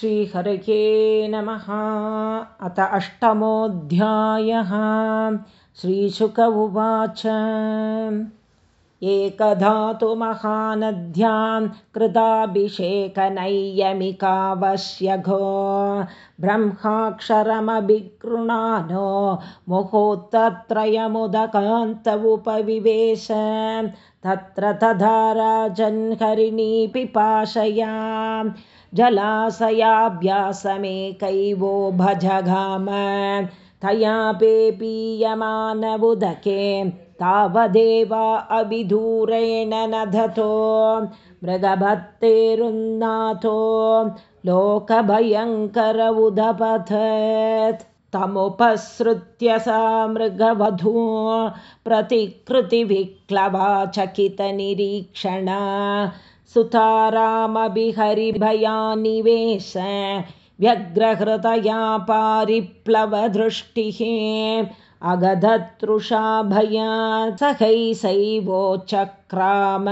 श्रीहरये नमः। अथ अष्टमोऽध्यायः। श्रीशुक उवाच। एकधातु महानद्यां कृताभिषेकनैयमिकावश्यघो। ब्रह्माक्षरमभिगृणानो मुहूर्तत्रयमुदकान्त उपविवेश तत्र तथा राजन्हरिणी पिपाशया जलाशयाभ्यासमेकैवो भजगाम तया पेपीयमानबुदके तावदेव अभिधूरेण नधतो। मृगभत्तेरुन्नाथो लोकभयङ्कर उदपथत् तमुपसृत्य सा मृगवधू प्रतिकृतिविक्लवा चकितनिरीक्षणा सुतारामभिहरिभयानिवेश व्यग्रहृतया पारिप्लवदृष्टिः अगधतृषा भया सैवोचक्राम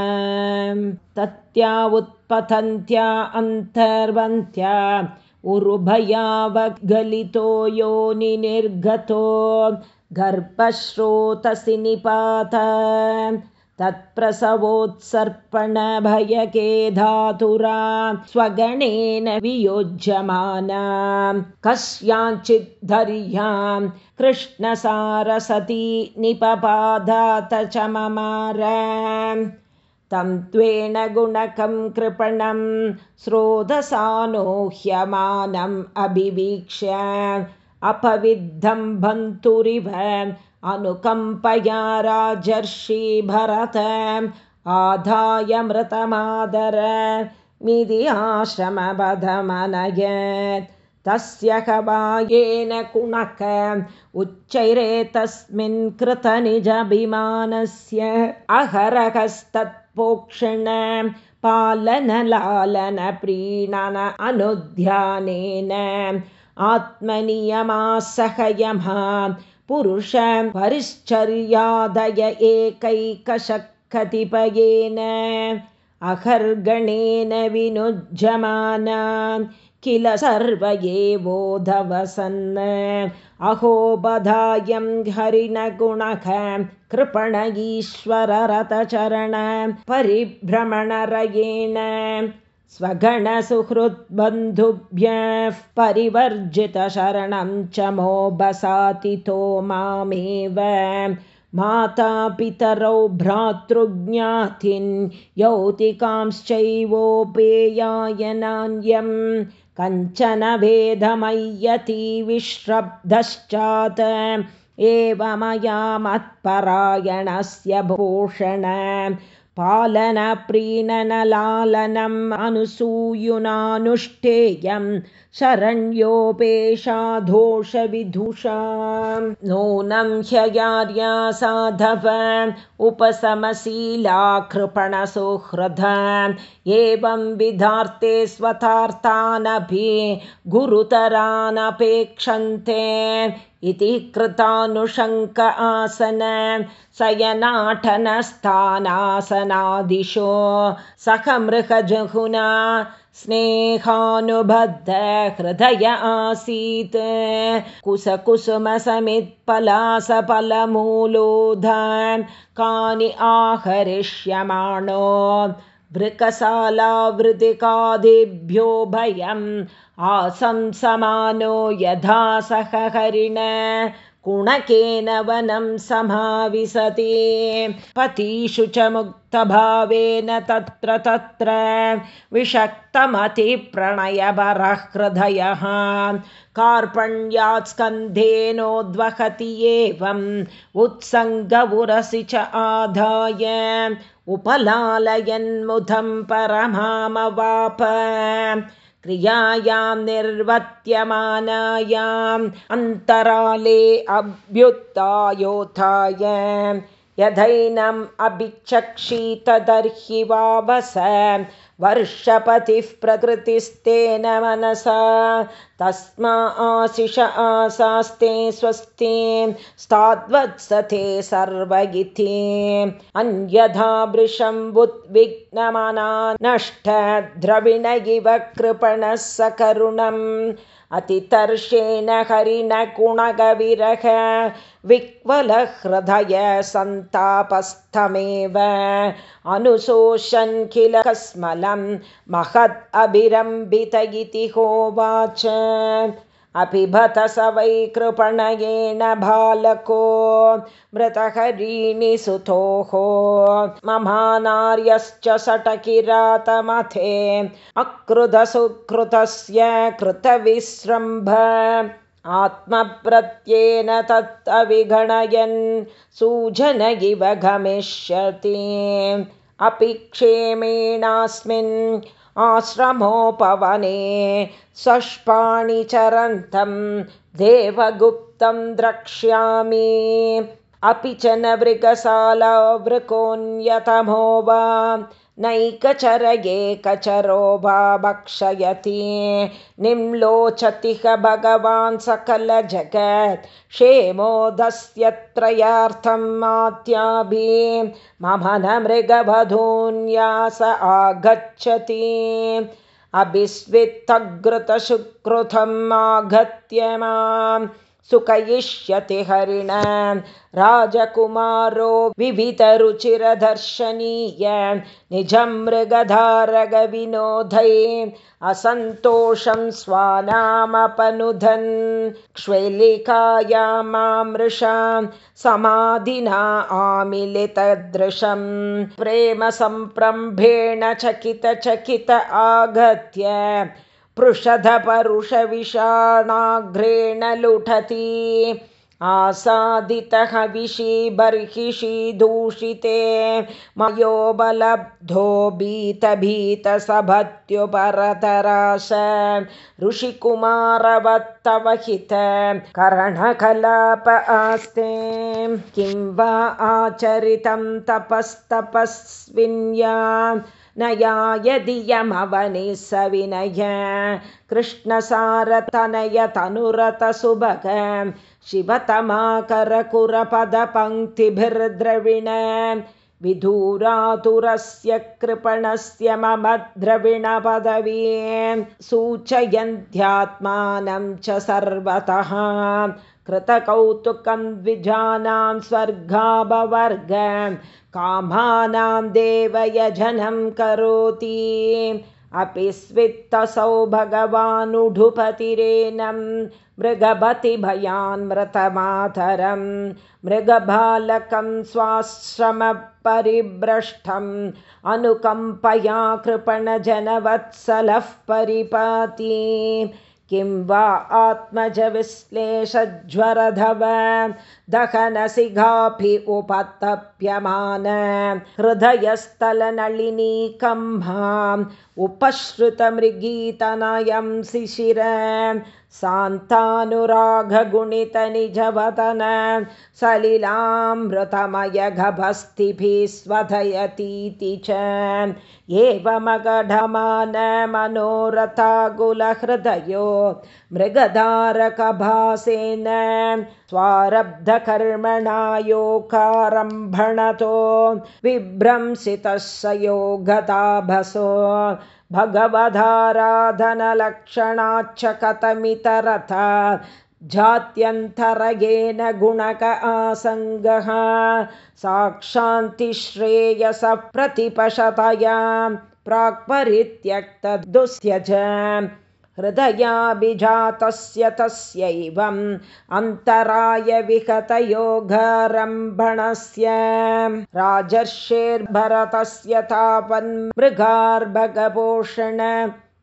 तत्या उत्पतन्त्या अन्तर्वन्त्या उरुभयावगलितो योनिनिर्गतो गर्भश्रोतसि निपात तत्प्रसवोत्सर्पणभयके धातुरा स्वगणेन वियोज्यमाना। कस्याञ्चिद्धर्यां कृष्णसारसती निपपादात च ममार। तं त्वेन गुणकं कृपणं स्रोतसानोह्यमानम् अभिवीक्ष्य। अपविद्धं बन्तुरिव अनुकम्पया राजर्षि भरत आधाय मृतमादर मिदि आश्रमबधमनयत् तस्य कवायेन कुणक उच्चैरेतस्मिन् कृतनिजभिमानस्य अहरकस्तत्पोक्षण पालनलालनप्रीणन अनुध्यानेन आत्मनियमासहयमः पुरुषं परिश्चर्यादय एकैकशकतिपयेन अहर्गणेन विनुज्यमाना किल सर्व एवोधवसन् अहोबधायं हरिणगुणः कृपण ईश्वररथचरण परिभ्रमणरयेण स्वगणसुहृद्बन्धुभ्यः परिवर्जितशरणं च मोबसातितो मामेव। मातापितरौ भ्रातृज्ञातिन् यौतिकांश्चैवोपेयाय नान्यं कञ्चन भेदमय्यति विश्रब्धश्चात्। एवमया मत्परायणस्य भूषण पालनप्रीणनलालनम् अनुसूयुनानुष्ठेयं शरण्योपेशाधोषविदुषा नूनं ह्ययार्या साधव उपशमशीला कृपणसुहृद एवं विधार्ते स्वतार्थानभि गुरुतरानपेक्षन्ते इति कृतानुशङ्क आसन। शयनाटनस्थानासनादिशो सखमृहजहुना स्नेहानुबद्धहृदय आसीत्। कुसकुसुमसमित्पलासफलमूलोध कानि आहरिष्यमाणो। वृकशालावृतिकादिभ्यो भयम् आसंसमानो यथा सह हरिण कुणकेन वनं समाविशति। पतिषु च मुक्तभावेन तत्र तत्र विषक्तमतिप्रणयवरः हृदयः कार्पण्यात् स्कन्धेनोद्वहति एवम् उत्सङ्गवुरसि च आधाय। उपलालयन्मुधं परमामवाप क्रियायां निर्वर्त्यमानायाम् अन्तराले अभ्युत्थायोत्थाय यथैनम् अभिचक्षि तदर्हि वावस। वर्षपतिः प्रकृतिस्तेन मनसा तस्मा आशिष आसास्ते स्वस्ति स्ताद्वत्सते सर्वगिते अन्यथा वृषम्बुद्विग्नमना नष्ट द्रविण इव कृपणः सकरुणम् अतितर्षेण हरिणकुणगविरह विक्वलहृदय सन्तापस्थमेव। अनुशोषन् किल कस्मलं महद् अभिरम्बित इति होवाच अपि बत स वै कृपणयेन बालको मृतहरीणि सुतोः। ममानार्यश्च सटकिरातमथे अकृतसुकृतस्य कृतविसृम्भ आत्मप्रत्येन तत् अविगणयन् सूजन इव गमिष्यति अपि क्षेमेणास्मिन् आश्रमोपवने सष्पाणिचरन्तं देवगुप्तं द्रक्ष्यामि। अपि च न मृगशालावृकोऽन्यतमो वा नैकचरगेकचरो वा भक्षयति निम्लोचति भगवान् सकलजगत् क्षेमोदस्यत्रयार्थं मात्याभिः। मम न मृगवधून्यास आगच्छति। आगत्य माम् सुखयिष्यति हरिण। राजकुमारो विविधरुचिरदर्शनीय। निजं मृगधारगविनोदै असन्तोषं स्वानामपनुधन्। क्ष्वेलिकायामामृषां समाधिना आमिलितदृशं। प्रेमसम्प्रम्भेण चकितचकित आगत्य पृषधपरुषविषाणाग्रेण लुठति। आसादितः विषि बर्हिषि दूषिते। मयोबलब्धो भीतभीतसभत्युपरतराश ऋषिकुमारवत्तव हित करणकलाप आस्ते। किं वा आचरितं तपस्तपस्विन्या नया यदि यमवनि सविनय। कृष्णसारतनय तनुरतसुभग शिवतमाकरकुरपदपङ्क्तिभिर्द्रविण। विधूरातुरस्य कृपणस्य मम द्रविणपदवी। सूचयन्त्यात्मानं च सर्वतः कृतकौतुकं द्विजानां स्वर्गाभवर्ग कामानां देवयजनं करोति। अपि स्वित्तसौ भगवानुढुपतिरेनं मृगभतिभयान्मृतमातरं मृगबालकं स्वाश्रमपरिभ्रष्टम् अनुकम्पया कृपणजनवत्सलः परिपाति किं वा आत्मजविश्लेषज्वरधव? दहनसिघापि उपतप्यमान। हृदयस्थलनलिनीकम्भाम् उपश्रुतमृगीतनयं शिशिर शान्तानुरागगुणितनिजवदन सलिलामृतमयगभस्तिभिः स्वधयतीति च। एवमगढमान मृगधारकभासेन स्वारब्धकर्मणा योकारम्भणतो विभ्रंसितः स योगताभसो भगवधाराधनलक्षणाच्च कथमितरथ जात्यन्तरगेन गुणक आसङ्गः। साक्षान्तिश्रेयसः प्रतिपशतया प्राक्परित्यक्तदुस्त्यज हृदयाभिजातस्य तस्यैवम् अन्तराय विहतयोगारम्भणस्य राजर्षेर्भरतस्य तापन्मृगार्भगपोषण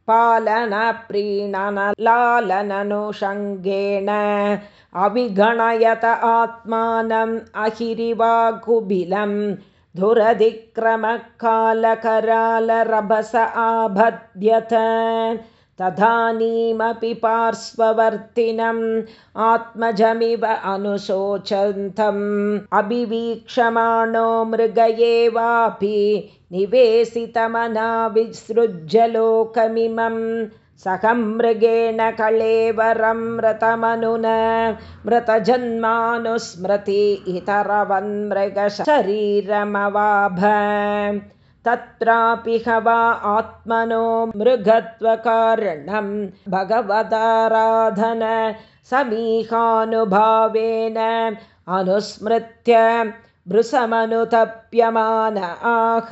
पालनप्रीणनलालननुषङ्गेण अविगणयत आत्मानम् अहिरिवाकुबिलं धुरधिक्रमकालकरालरभस आभद्यत तदानीमपि पार्श्ववर्तिनम् आत्मजमिव अनुशोचन्तम् अभिवीक्षमाणो मृग एवापि निवेशितमना लोकमिमम् सहं मृगेण कलेवरं मृतमनुन मृतजन्मानुस्मृति इतरवन्मृगशरीरमवाभ तत्रापि ह वा आत्मनो मृगत्वकारणं भगवदाराधन समीहानुभावेन अनुस्मृत्य भृशमनुतप्यमान आह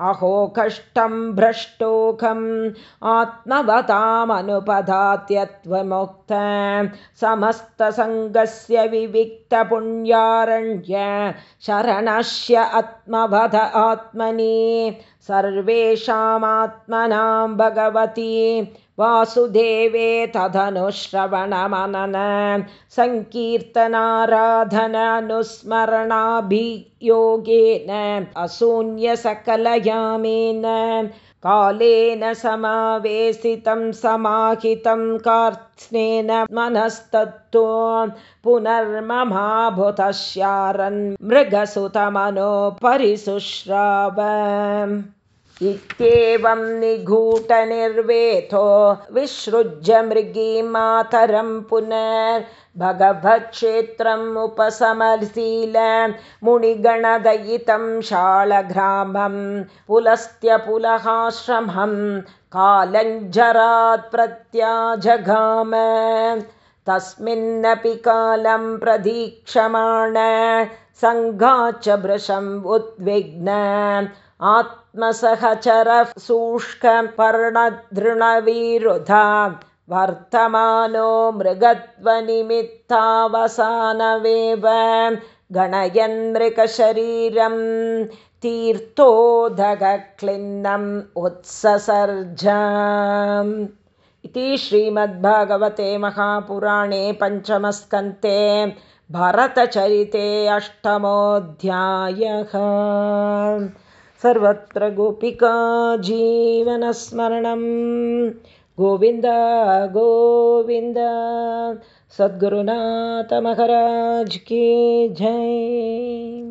अहो कष्टं भ्रष्टोकम् आत्मवतामनुपधात्यत्वमुक्त समस्तसङ्गस्य विविक्तपुण्यारण्य शरणस्य आत्मवध आत्मनि सर्वेषामात्मनां भगवती वासुदेवे तदनुश्रवणमनन सङ्कीर्तनाराधनानुस्मरणाभियोगेन अशून्यसकलयामेन कालेन समावेशितं समाहितं कार्त्स्नेन मनस्तत्तो पुनर्ममाभूतस्यारन् मृगसुतमनोपरिशुश्राव इत्येवं निघूटनिर्वेथो विसृज्य मृगी मातरं पुनर्भगवत्क्षेत्रम् उपसमशील मुनिगणदयितं शालग्रामं पुलस्त्यपुलहाश्रमं कालञ्जरात् प्रत्याजगाम। तस्मिन्नपि कालं प्रदीक्षमाण सङ्घाच भृशम् उद्विग्न आत्मसहचरः शुष्कपर्णदृणविरुधा वर्तमानो मृगत्वनिमित्तावसानवेव गणयन्मृगशरीरं तीर्थोदगक्लिन्नम् उत्ससर्ज इति श्रीमद्भागवते महापुराणे पञ्चमस्कन्ते भरतचरिते अष्टमोऽध्यायः सर्वत्र गोपिका जीवनस्मरणं गोविन्द गोविन्द सद्गुरुनाथमहराज की जय